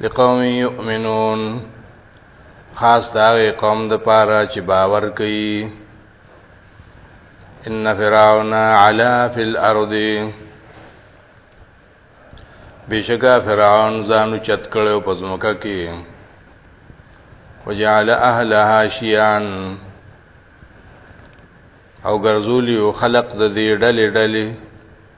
لقوم یؤمنون خاص دا قوم د پاره چې باور کوي ان فرعون علا فی الارض بشکا فرعون ځانو چت کړو پزموکه کې وجعل اهلها شیان او ګرځولی او خلق د دې ډلې ډلې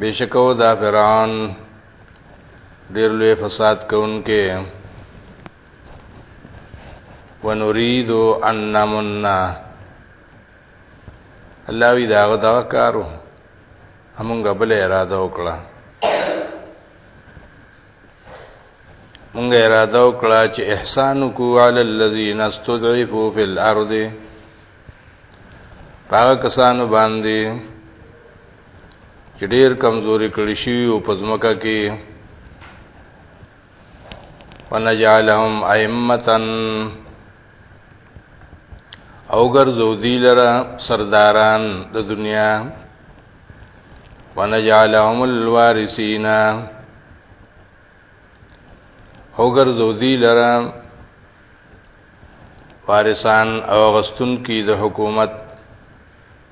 بشکو دا فرعون ډیر لوی فساد کوونکې ونريد ان نمنا الله وی دا غدا کارو همغه بل اراده وکړه مونږ اراده وکړه چې احسان کو علی الذین استضعفوا فی الارض هغه کسانو باندې چې ډېر کمزوري کړي شي او په ځمکه کې ونجعلهم ائمتا او ګرځو دی لره سرداران د دنیا ونجعلهم الوارثین او ګرځو دی لره وارثان او غستون کی د حکومت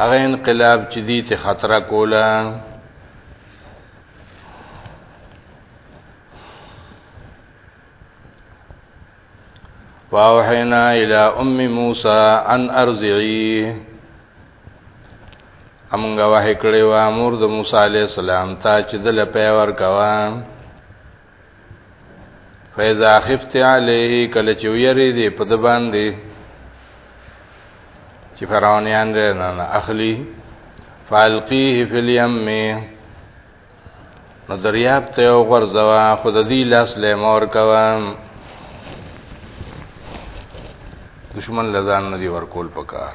هغه انقلاب چې دې ته خطر کوله واوحینا الی ام موسی ان ارضعی امغه وه کړي وا مور د موسی علی السلام ته چې دل په ور کوان فاذا خفت عليه کله چې ویری دی په د باندې چې فرعونیان رنه اخلي فالقيه في اليم نو دریاب ته او غرزوا خود دې لاس له مور کوم دشمن لزان ندی ورکول پکار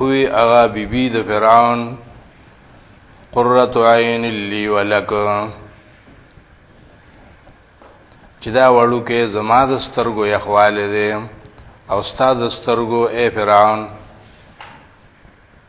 وی اغا بی بی د فرعون قرۃ عین لی ولک چې دا وړو کې زما د سترګو یخواله دي او استاد سترګو اے فرعون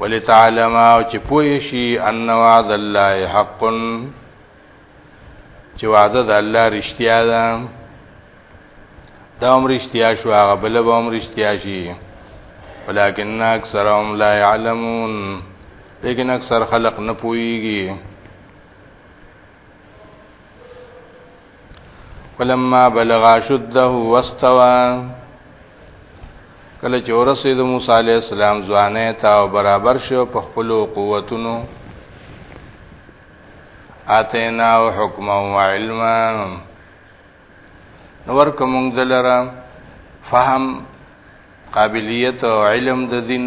ولتعلم او چې پوه شي ان وعد الله حق چې وعده د الله رښتیا ده دا هم رښتیا شو هغه بل به هم رښتیا شي ولكن اکثرهم لا يعلمون لیکن اکثر خلق نه پويږي ولما بلغ شده واستوى کله چې ورسېد موسی عليه السلام ځوانه تا او برابر شو په خپل قوتونو اتینا او حکم او علم نور کوم دلرا فهم قابلیت او علم د دین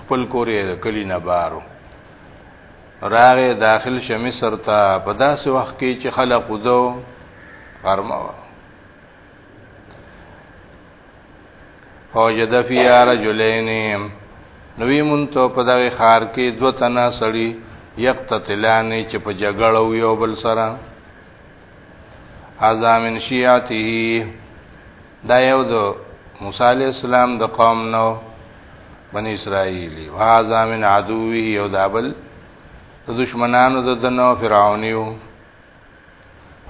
خپل کور یې د کلی نه بارو راغې داخل شه مصر ته په داسې وخت کې چې خلق ودو غرمه و فوجد فی رجلین نوی مونته په دغه خار کې دو تنه سړی یقتتلان چې په جګړه و یو بل سره اعظم شیعته دا یو د موسی علی السلام د قوم نو بنی اسرائیلی هاذا من عدوه یو دابل د دشمنانو د دنو فرعونیو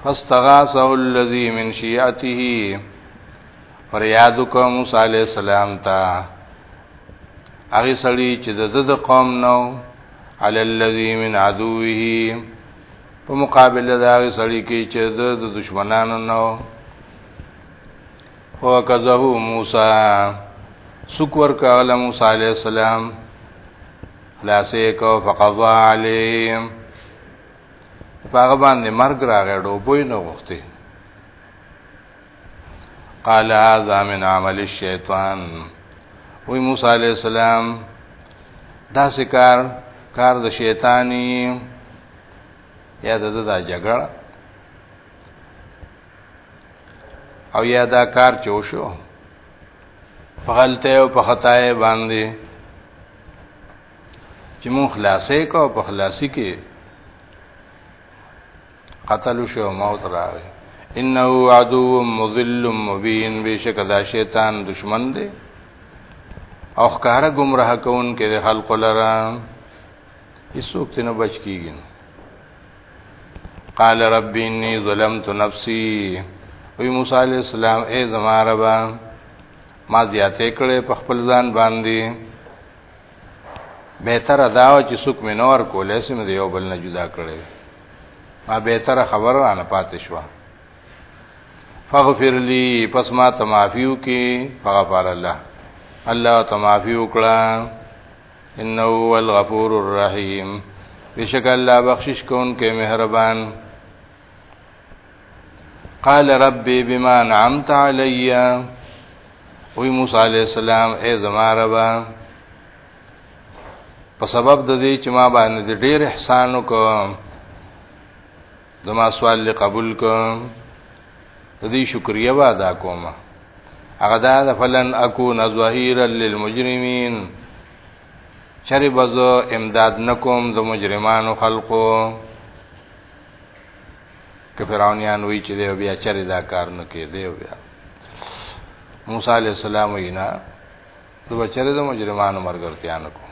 فاستغاثه الذی من شیعته فریاد کو موسی علی السلام ته هغه سړی چې د د قوم نو علی الذی من عدوه په مقابل د هغه سړی کې چې د دشمنانو نو وکذه موسی سوک ورکا علی موسی علیہ السلام لاسه کو فقضا علی هغه باندې مرګ راغی ډوبوي نه غوښتي قال هذا من عمل الشیطان وی موسی علیہ السلام دا سکار کار د شیطانی یا د د جګړه او یا دا کار چې وشو په غلطه او په خطا باندې چې مون خلاصې کو په خلاصي کې قتل شو موت راغی انه عدو مضل مبین بشک دا شیطان دشمن دی او ښکارا گمراه کون کې د خلق لرا هیڅوک تنه بچ کیږي قال رب انی ظلمت نفسی وی موسی علیہ السلام اے زما رب ما زیاتې کړې په خپل ځان باندې بهتر دا و چې څوک مې نور کولې سم دی یو بل نه جدا کړې ما بهتر خبر را نه پاتې شو فغفر لی پس ما تمافیو کې فغفر الله الله تمافیو کړه انه هو الغفور الرحیم بشک الله بخشش کون کې مهربان قال ربي بما انعمت علي وی موسی علیہ السلام اے زما رب په سبب د دې چې ما باندې ډېر احسان وکړ زما سوال له قبول کوم د دې شکریا به ادا کوم هغه دا د فلن اكون ظهيرا للمجرمين چری بزو امداد نکوم د مجرمانو خلقو که فرعونیان وی چې دی بیا چری دا کار نه کې دی بیا موسی علی السلام وینا ته بچره د مجرمانو مرګرتیا نکوم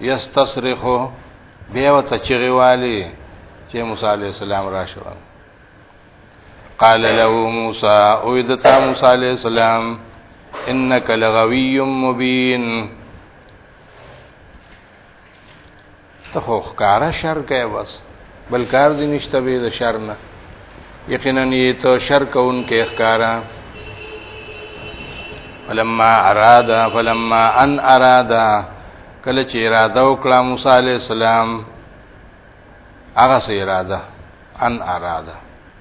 یستصرخ بیا وته چغې والی چې موسی علی السلام راشو قال له موسی او دتا موسی علی السلام انك لغوي مبين ته خو ښکارا شر کوي بس بل کار دی نشته به د شر نه یقینا یې ته شر کون کې ښکارا فلما ارادا فلما ان ارادا کله چې اراده وکړه موسی عليه السلام هغه سه اراده ان اراده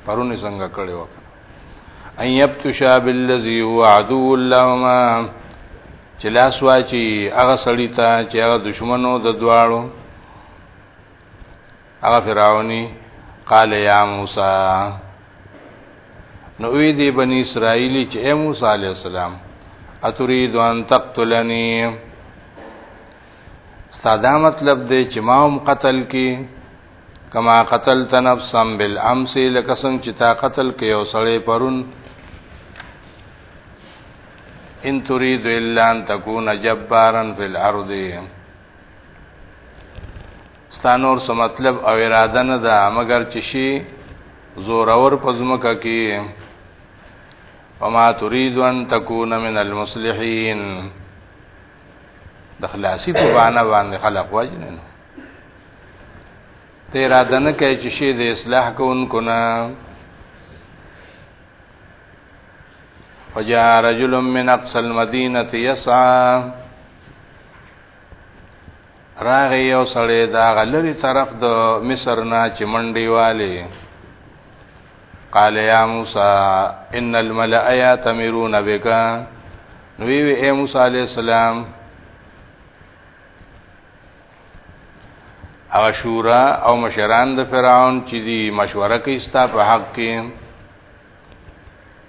پرونی څنګه کړي وکړه ان یبتشا بالذي هو عدو لهما چې لاس واچي هغه سړی ته چې هغه دشمنو د دواړو هغه فرعونی قال یا موسی نو وی دی بنی اسرائیلی چې اے موسی علی السلام اتريد ان تقتلنی ساده مطلب دی چې ما هم قتل کی کما قتلت نفسا بالامس لکه څنګه چې تا قتل کې او سړی پرون ان تريد الا ان تكون جبارا في الارض ستانور سو مطلب او اراده نه ده مګر چې شي زورور په ځمکه کې وما تريد ان تكون من المصلحين د خلاصي په باندې باندې خلق وجنه نو ته اراده نه کوي چې شي د اصلاح کوونکو نه وجاء رجل من اقصى المدينه يسعى راغی یو سړی دا غلری طرف د مصر نه چې منډي والي قال یا موسی ان الملأ یاتمرون بک نو وی وی اے موسی علی السلام او شورا او مشران د فرعون چې دی مشوره کوي ستا په حق کې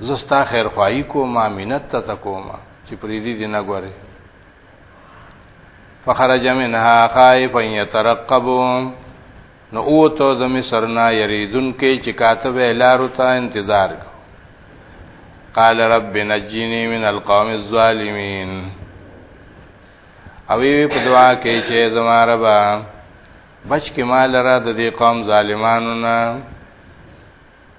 زه ستا خیرخواهي کوم مینت ته ته کوم چې پریدي دې نه ګورې فخرج منها خائفا يترقب نو او ته د مصر نه یریدون کې چې کاتب لارو ته انتظار کو قال رب نجني من القوم الظالمين او وی په دعا کې چې زما رب بچ کې مال را د دې قوم ظالمانو نه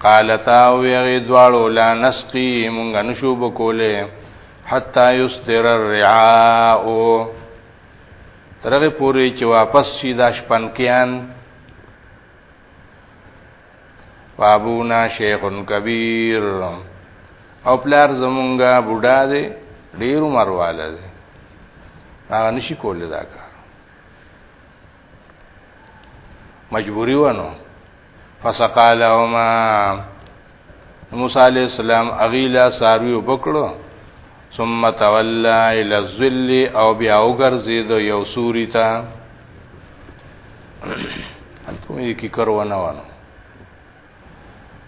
قالتا او یغی دواړو لا نسقی مونږ نشو بکوله حتا یستر الرعاء ترغه پوری چې واپس شي دا شپنکیان وابونا شیخ کبیر او پلار زمونږه بوډا دی ډیر عمر والا دی هغه نشي کولای دا کار مجبوری ونه فسقالهما موسی علی السلام اغیلا ساروی وبکړو ثم تولى الى الظل او بیا وګرځید یو سوري ته هلته یې کی کرونه ونه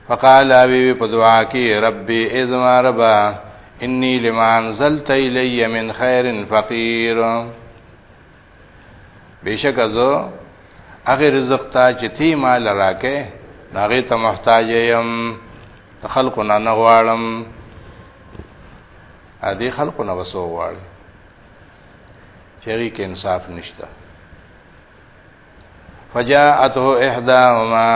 فقال ابي په دعا کې ربي ازما ربا اني لما انزلت الي من خير فقير بشک زه هغه رزق ته چې تی مال راکې هغه ته محتاج یم ته خلکو نه نه غواړم ا دې خلکو نه وسو غواړي چېرې کې انصاف نشته فجاءته احداهما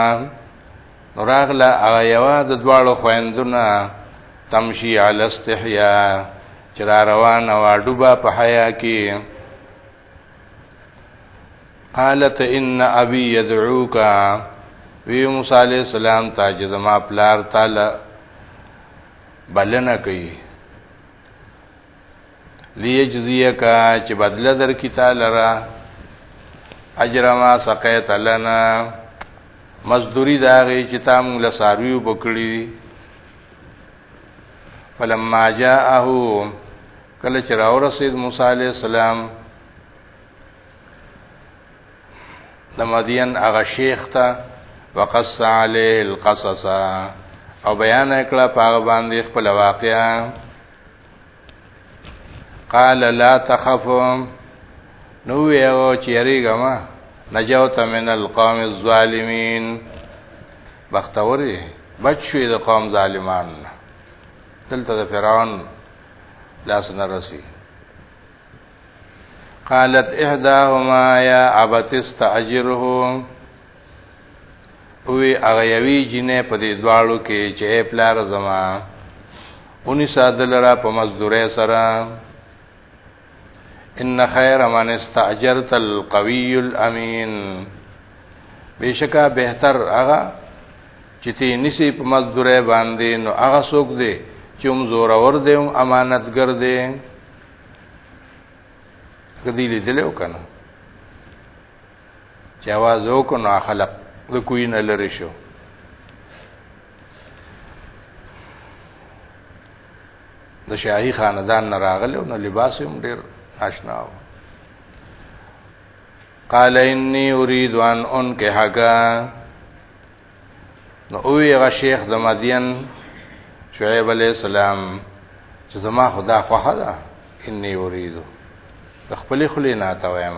نوراغلا اغا یوا د دواړو خويندونه تمشي علی استحیا چې را روانه وه ډوبه په حیا کې قالت ان ابي يدعوك وی موسی عليه السلام ته چې زما پلار تعالی بلنه کوي ليجزيك چې بدل در کی تعالی را اجر ما سقيت لنا مزدوری داغه چې تاسو له ساروی وکړي فلما جاءه کله چې راورسید موسی علی السلام د مدین هغه شیخ ته وقص علیه القصص او بیان کړه پاغه باندې خپل واقعا قال لا تخف نو یو چیرې غما نجوت من القوم الظالمین بختور یې بچ شوې د قوم ظالمان نه دلته د فرعون لاس نه رسی قالت احداهما یا ابت استاجره وی هغه یوی جنې په دې دواړو کې چې پلار زما اونې ساده لرا په مزدورې سره ان خیر من استاجرت القوی الامین بشکا بهتر هغه چې تی نسی په مزدورې باندې نو هغه څوک دی چې هم زور اور دی هم امانتګر دی کدی لیدل وکنه چې आवाज وکنه خلق د کوی نه لری شو د شاهي خاندان نه راغلی او نو لباس هم ډیر ناشنا و قال انی اريد ان انكحك نو اوی غ شیخ د مدین شعیب علی السلام چې زما خدا خوخه ده انی اريد د خپل خلینا ته وایم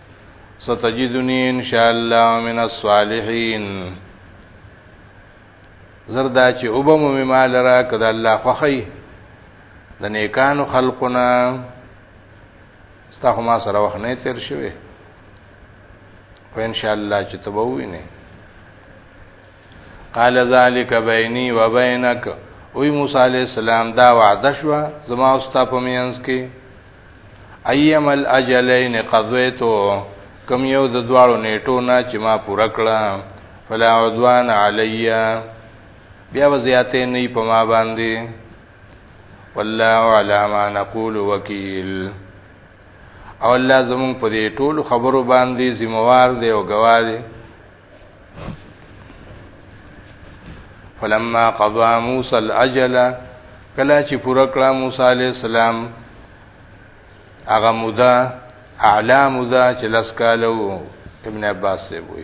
ستجدنی ان شاء الله من الصالحین زردا چې وبم می مال را کده الله خوخی د نیکانو خلقنا ستا ما سره وخت نه تیر شوی په ان شاء الله چې تبوینه قال ذلك بيني وبينك وی موسی علیہ السلام دا وعده شو زما او ستا په مینس کې ايام الاجلين قضيتو کم یو د دواړو نیټو نه چې ما پوره کړه فلا عدوان علیا بیا وزیاتې نه په ما باندې والله علی ما نقول وکیل او الله زمون په دې ټول خبرو باندې ذمہوار دی او گواه دی فلما قضا موسی الاجل کلا چې پوره کړه موسی عليه السلام هغه مودا اعلی مودا چې لس کالو ابن عباس سے وی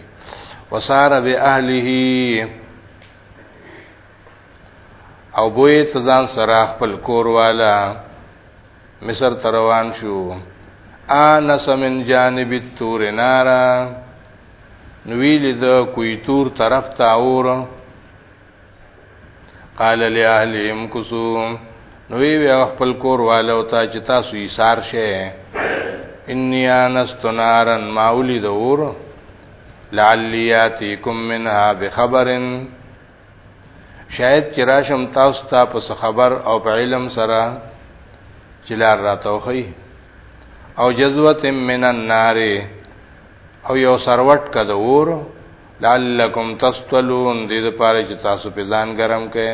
وسار به اهله او بوې تزان سره خپل کور والا مصر ته روان شو آنس من جانب التور نارا نویل د کوی تور طرف ته اور قال لاهلهم کسو نوی وی خپل کور والو ته چې تاسو یې سار شئ انی آنست نارا ما ولید اور لعلیاتیکم منها بخبرن شاید چې راشم تاسو ته په خبر او په علم سره چې لار راتوخی او جزوت من النار او یو سروټ کده ور لعلکم تستلون دې لپاره چې تاسو په ځان ګرم کړئ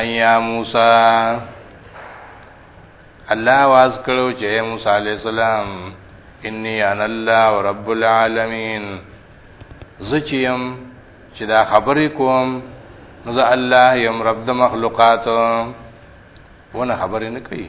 ایا موسی الله واز کړو چې موسی علی السلام انی ان الله رب العالمین زچیم چې دا خبرې کوم نو دا الله یم رب د مخلوقات ونه خبرې نه کوي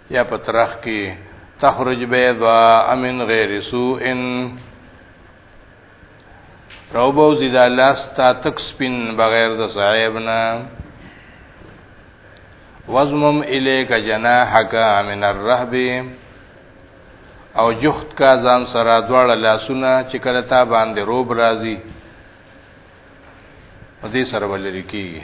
یا په ترخ کې تخرج بيضاء من غیر سوء روبو زیدا لاس تا تک سپین بغیر د صاحب نه وزمم الیک جناحک من الرهب او جخت کا ځان سره دواړه لاسونه چې کله تا باندې روب راځي دې سره ولري کیږي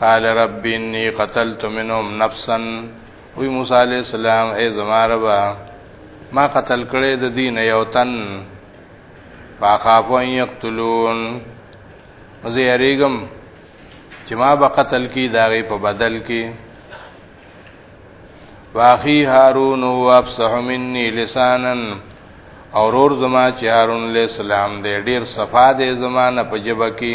قال رب انی قتلت منهم نفسا وی موسی علی السلام ای زماربا ما قتل کړی د دین یو تن فاخافو ان یقتلون زه یریګم چې ما به قتل کی داغه په بدل کې واخی هارون هو افصح مني لسانا اورور زما چې هارون علیہ السلام دې ډیر صفا دې زمانہ په جبه کې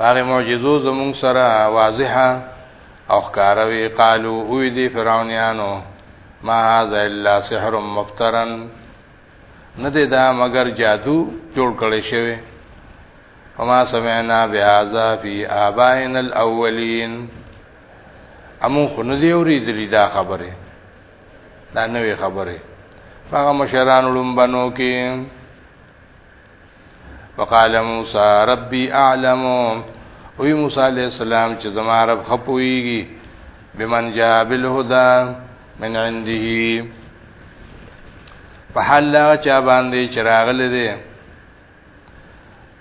هغه معجزو زمون سره واضحه او ښکاروي قالو وی دي فرعونانو ما هذا الا سحر مفترن نه دی دا مگر جادو جوړ کړی شوی وما سمعنا بهذا في آبائنا الاولين امو خو نه دی اوریدلی دا خبره دا نوې خبره هغه مشران لومبنو کې وقال موسی ربي اعلم وی موسی علیہ السلام چې زما رب خپويږي بمن جاء بالهدى من عنده په حال لا چا باندې چراغل دي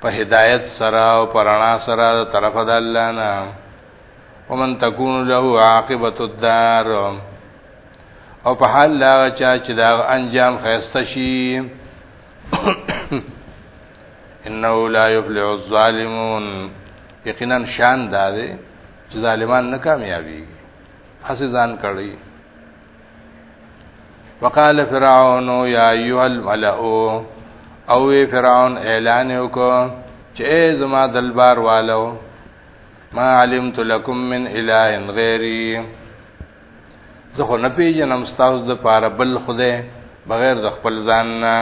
په هدایت سره او پرانا سره د طرف د الله نه ومن تكون له عاقبه الدار او په حال لا چا چې دا انجام خيسته شي انه لا يفلح الظالمون یقینا شان دا دی چې ظالمان نه کامیابی هسې ځان کړی وقال فرعون یا ایها الملأ او فرعون اعلان وکړ چې زما دلبار والو ما علمت لكم من اله غيري زه خو نه پیژنم ستاسو د پاره بل خدای بغیر د خپل ځان نه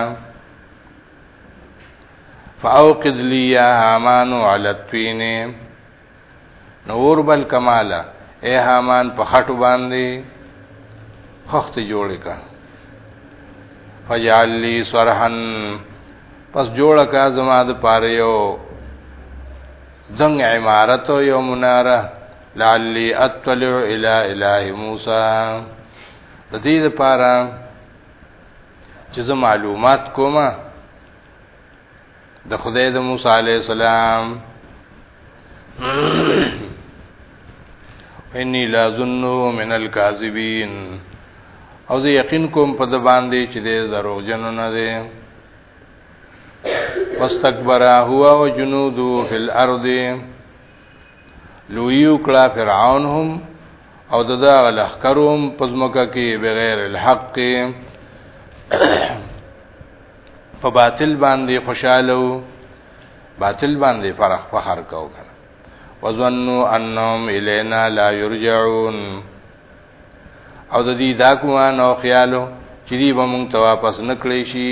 فاوقد لي يا هامان على الطين نور بل کماله اے هامان په خټو باندې خخت جوړې کا فجعل لي صرحن پس جوړ کا زما د پاره یو دنګ عمارت یو مناره لعلی اطلع الى اله موسی د دې لپاره چې زه معلومات کوم د خدای د موسی علی السلام انی لا ظنو من الكاذبین او زه یقین کوم په د باندې چې د دروغجن نه دی واستكبر هو وجنوده في الارض لویو کړه فرعون هم او ددا لخکروم پزمکه کې بغیر الحق په باطل باندې خوشاله باطل باندې فرح فخر کو کنه وظنوا انهم الینا لا یرجعون او د دې دا کوه نو خیالو چې دی به مونږ ته واپس نکړې شي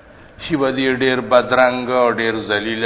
شي به دې ډېر بدرنګ او ډېر ذلیل